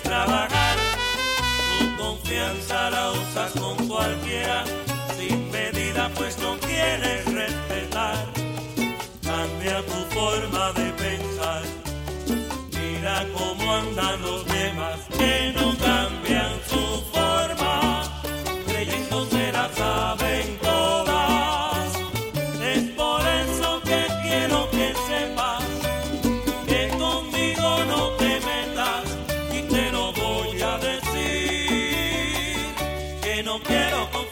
trabajar. Tu confianza la usas con cualquiera, sin medida pues no quieres respetar. Cambia tu forma no quiero confiar.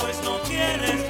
Pues no quieres